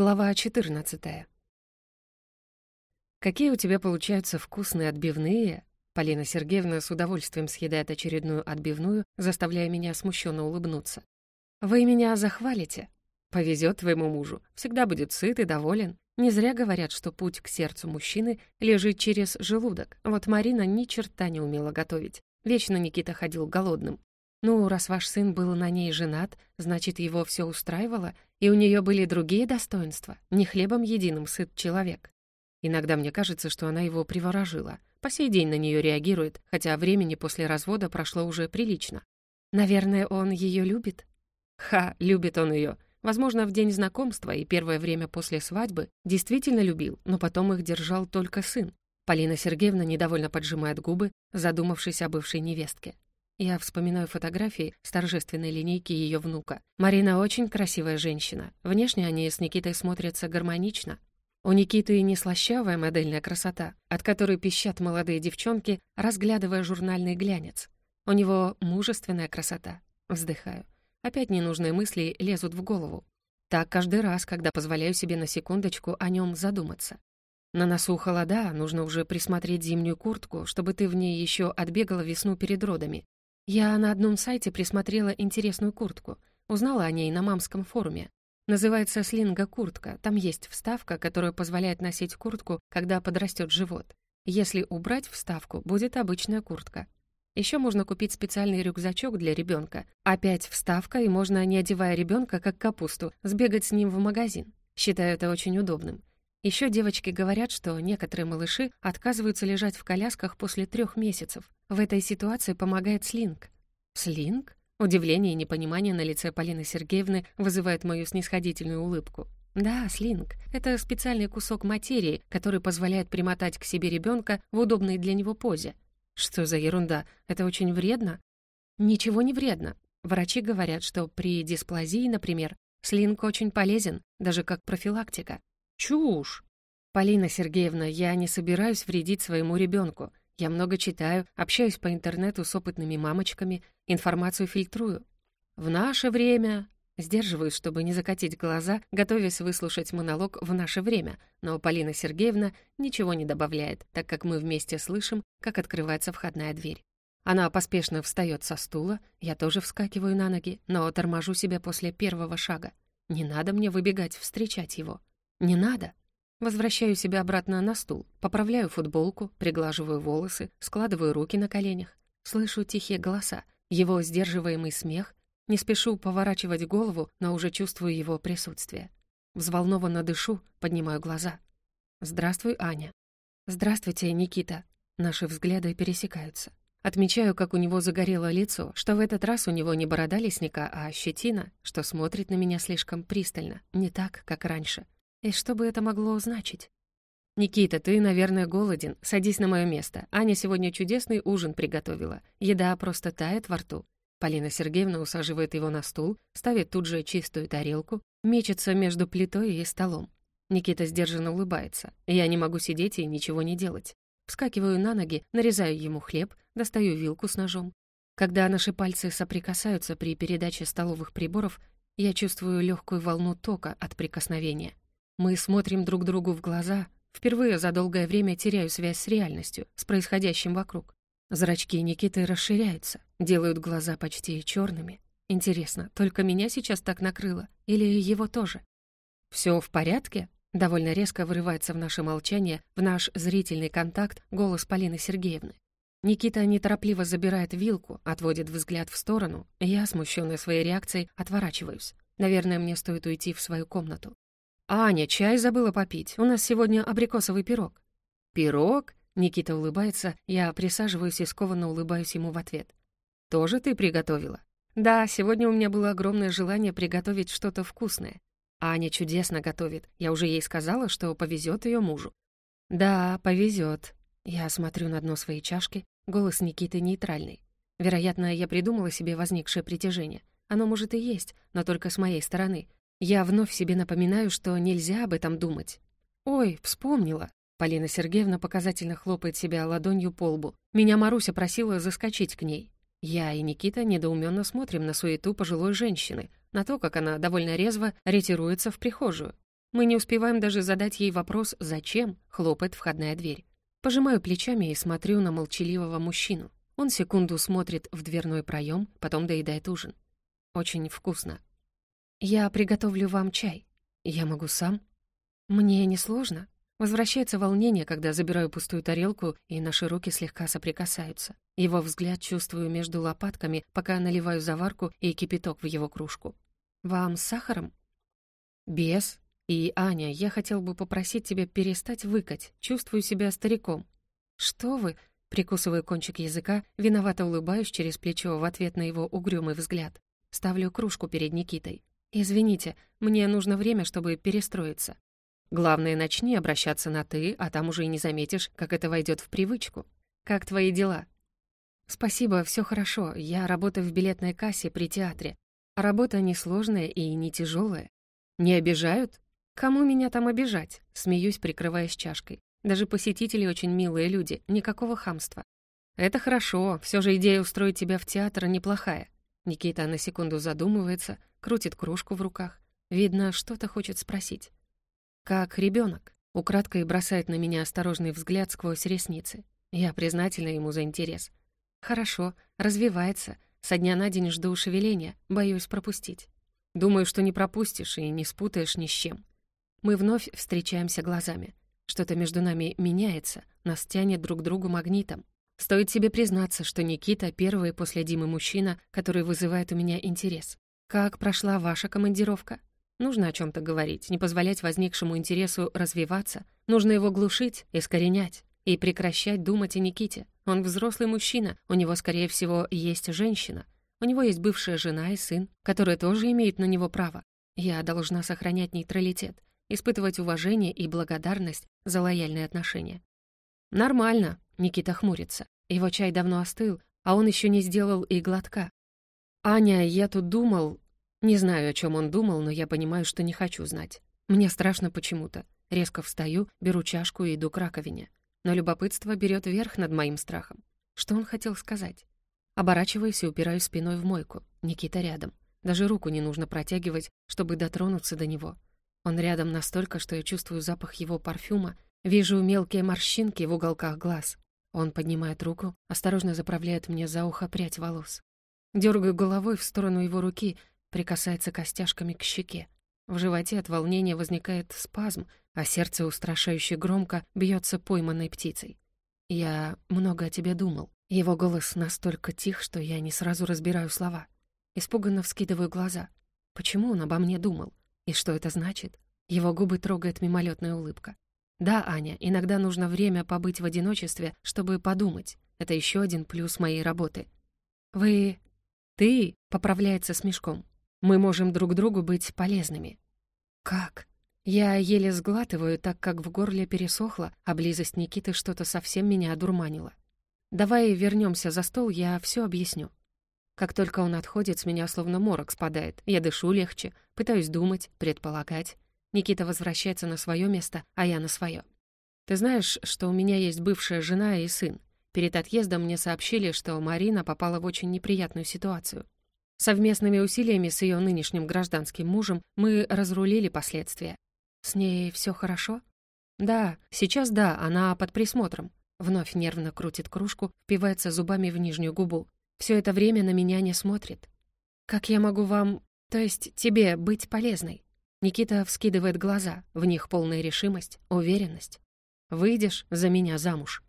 Глава 14. «Какие у тебя получаются вкусные отбивные?» Полина Сергеевна с удовольствием съедает очередную отбивную, заставляя меня смущенно улыбнуться. «Вы меня захвалите?» «Повезет твоему мужу. Всегда будет сыт и доволен. Не зря говорят, что путь к сердцу мужчины лежит через желудок. Вот Марина ни черта не умела готовить. Вечно Никита ходил голодным. Ну, раз ваш сын был на ней женат, значит, его все устраивало, и у нее были другие достоинства. Не хлебом единым сыт человек. Иногда мне кажется, что она его приворожила. По сей день на нее реагирует, хотя времени после развода прошло уже прилично. Наверное, он ее любит? Ха, любит он ее. Возможно, в день знакомства и первое время после свадьбы действительно любил, но потом их держал только сын. Полина Сергеевна недовольно поджимает губы, задумавшись о бывшей невестке. Я вспоминаю фотографии с торжественной линейки ее внука. Марина очень красивая женщина. Внешне они с Никитой смотрятся гармонично. У Никиты не слащавая модельная красота, от которой пищат молодые девчонки, разглядывая журнальный глянец. У него мужественная красота. Вздыхаю. Опять ненужные мысли лезут в голову. Так каждый раз, когда позволяю себе на секундочку о нем задуматься. На носу холода, нужно уже присмотреть зимнюю куртку, чтобы ты в ней еще отбегала весну перед родами. Я на одном сайте присмотрела интересную куртку. Узнала о ней на мамском форуме. Называется слинга-куртка. Там есть вставка, которая позволяет носить куртку, когда подрастет живот. Если убрать вставку, будет обычная куртка. Еще можно купить специальный рюкзачок для ребенка. Опять вставка, и можно, не одевая ребенка как капусту, сбегать с ним в магазин. Считаю это очень удобным. Еще девочки говорят, что некоторые малыши отказываются лежать в колясках после трех месяцев. В этой ситуации помогает слинг. Слинг? Удивление и непонимание на лице Полины Сергеевны вызывает мою снисходительную улыбку. Да, слинг — это специальный кусок материи, который позволяет примотать к себе ребенка в удобной для него позе. Что за ерунда? Это очень вредно? Ничего не вредно. Врачи говорят, что при дисплазии, например, слинг очень полезен, даже как профилактика. Чушь! Полина Сергеевна, я не собираюсь вредить своему ребенку. Я много читаю, общаюсь по интернету с опытными мамочками, информацию фильтрую. В наше время... Сдерживаюсь, чтобы не закатить глаза, готовясь выслушать монолог в наше время, но Полина Сергеевна ничего не добавляет, так как мы вместе слышим, как открывается входная дверь. Она поспешно встает со стула, я тоже вскакиваю на ноги, но торможу себя после первого шага. Не надо мне выбегать встречать его. «Не надо». Возвращаю себя обратно на стул, поправляю футболку, приглаживаю волосы, складываю руки на коленях. Слышу тихие голоса, его сдерживаемый смех. Не спешу поворачивать голову, но уже чувствую его присутствие. Взволнованно дышу, поднимаю глаза. «Здравствуй, Аня». «Здравствуйте, Никита». Наши взгляды пересекаются. Отмечаю, как у него загорело лицо, что в этот раз у него не борода лесника, а щетина, что смотрит на меня слишком пристально, не так, как раньше. И что бы это могло значить? «Никита, ты, наверное, голоден. Садись на мое место. Аня сегодня чудесный ужин приготовила. Еда просто тает во рту». Полина Сергеевна усаживает его на стул, ставит тут же чистую тарелку, мечется между плитой и столом. Никита сдержанно улыбается. Я не могу сидеть и ничего не делать. Вскакиваю на ноги, нарезаю ему хлеб, достаю вилку с ножом. Когда наши пальцы соприкасаются при передаче столовых приборов, я чувствую легкую волну тока от прикосновения. Мы смотрим друг другу в глаза. Впервые за долгое время теряю связь с реальностью, с происходящим вокруг. Зрачки Никиты расширяются, делают глаза почти черными. Интересно, только меня сейчас так накрыло? Или его тоже? Все в порядке?» Довольно резко вырывается в наше молчание, в наш зрительный контакт голос Полины Сергеевны. Никита неторопливо забирает вилку, отводит взгляд в сторону, я, смущенная своей реакцией, отворачиваюсь. Наверное, мне стоит уйти в свою комнату. «Аня, чай забыла попить. У нас сегодня абрикосовый пирог». «Пирог?» — Никита улыбается, я присаживаюсь и скованно улыбаюсь ему в ответ. «Тоже ты приготовила?» «Да, сегодня у меня было огромное желание приготовить что-то вкусное. Аня чудесно готовит. Я уже ей сказала, что повезет ее мужу». «Да, повезет. Я смотрю на дно своей чашки, голос Никиты нейтральный. Вероятно, я придумала себе возникшее притяжение. Оно может и есть, но только с моей стороны — я вновь себе напоминаю, что нельзя об этом думать. «Ой, вспомнила!» Полина Сергеевна показательно хлопает себя ладонью по лбу. Меня Маруся просила заскочить к ней. Я и Никита недоуменно смотрим на суету пожилой женщины, на то, как она довольно резво ретируется в прихожую. Мы не успеваем даже задать ей вопрос «Зачем?» — хлопает входная дверь. Пожимаю плечами и смотрю на молчаливого мужчину. Он секунду смотрит в дверной проем, потом доедает ужин. Очень вкусно. «Я приготовлю вам чай. Я могу сам?» «Мне несложно». Возвращается волнение, когда забираю пустую тарелку, и наши руки слегка соприкасаются. Его взгляд чувствую между лопатками, пока наливаю заварку и кипяток в его кружку. «Вам с сахаром?» «Без», и, Аня, я хотел бы попросить тебя перестать выкать. Чувствую себя стариком. Что вы? Прикусываю кончик языка, виновато улыбаюсь через плечо в ответ на его угрюмый взгляд. Ставлю кружку перед Никитой. «Извините, мне нужно время, чтобы перестроиться. Главное, начни обращаться на «ты», а там уже и не заметишь, как это войдет в привычку. Как твои дела?» «Спасибо, все хорошо. Я работаю в билетной кассе при театре. Работа несложная и не тяжелая. Не обижают?» Кому меня там обижать? Смеюсь, прикрываясь чашкой. Даже посетители очень милые люди, никакого хамства. Это хорошо, все же идея устроить тебя в театр неплохая. Никита на секунду задумывается, крутит кружку в руках. Видно, что-то хочет спросить. Как ребенок, украдкой бросает на меня осторожный взгляд сквозь ресницы. Я признательна ему за интерес. Хорошо, развивается. Со дня на день жду шевеления, боюсь пропустить. Думаю, что не пропустишь и не спутаешь ни с чем. Мы вновь встречаемся глазами. Что-то между нами меняется, нас тянет друг к другу магнитом. Стоит себе признаться, что Никита — первый после Димы мужчина, который вызывает у меня интерес. Как прошла ваша командировка? Нужно о чем то говорить, не позволять возникшему интересу развиваться. Нужно его глушить, искоренять и прекращать думать о Никите. Он взрослый мужчина, у него, скорее всего, есть женщина. У него есть бывшая жена и сын, которые тоже имеют на него право. Я должна сохранять нейтралитет, испытывать уважение и благодарность за лояльные отношения. «Нормально», — Никита хмурится. Его чай давно остыл, а он еще не сделал и глотка. «Аня, я тут думал...» Не знаю, о чем он думал, но я понимаю, что не хочу знать. Мне страшно почему-то. Резко встаю, беру чашку и иду к раковине. Но любопытство берет верх над моим страхом. Что он хотел сказать? Оборачиваюсь и упираюсь спиной в мойку. Никита рядом. Даже руку не нужно протягивать, чтобы дотронуться до него. Он рядом настолько, что я чувствую запах его парфюма, вижу мелкие морщинки в уголках глаз. Он поднимает руку, осторожно заправляет мне за ухо прядь волос. Дергаю головой в сторону его руки, прикасается костяшками к щеке. В животе от волнения возникает спазм, а сердце устрашающе громко бьется пойманной птицей. «Я много о тебе думал». Его голос настолько тих, что я не сразу разбираю слова. Испуганно вскидываю глаза. Почему он обо мне думал? И что это значит? Его губы трогает мимолетная улыбка. Да, Аня, иногда нужно время побыть в одиночестве, чтобы подумать. Это еще один плюс моей работы. Вы... Ты поправляется с мешком. Мы можем друг другу быть полезными. Как? Я еле сглатываю, так как в горле пересохло, а близость Никиты что-то совсем меня одурманила. Давай вернемся за стол, я все объясню. Как только он отходит, с меня словно морок спадает. Я дышу легче, пытаюсь думать, предполагать. Никита возвращается на свое место, а я на свое. Ты знаешь, что у меня есть бывшая жена и сын. Перед отъездом мне сообщили, что Марина попала в очень неприятную ситуацию. Совместными усилиями с ее нынешним гражданским мужем мы разрулили последствия. С ней все хорошо? Да, сейчас да, она под присмотром. Вновь нервно крутит кружку, впивается зубами в нижнюю губу все это время на меня не смотрит. Как я могу вам, то есть тебе, быть полезной? Никита вскидывает глаза, в них полная решимость, уверенность. Выйдешь за меня замуж.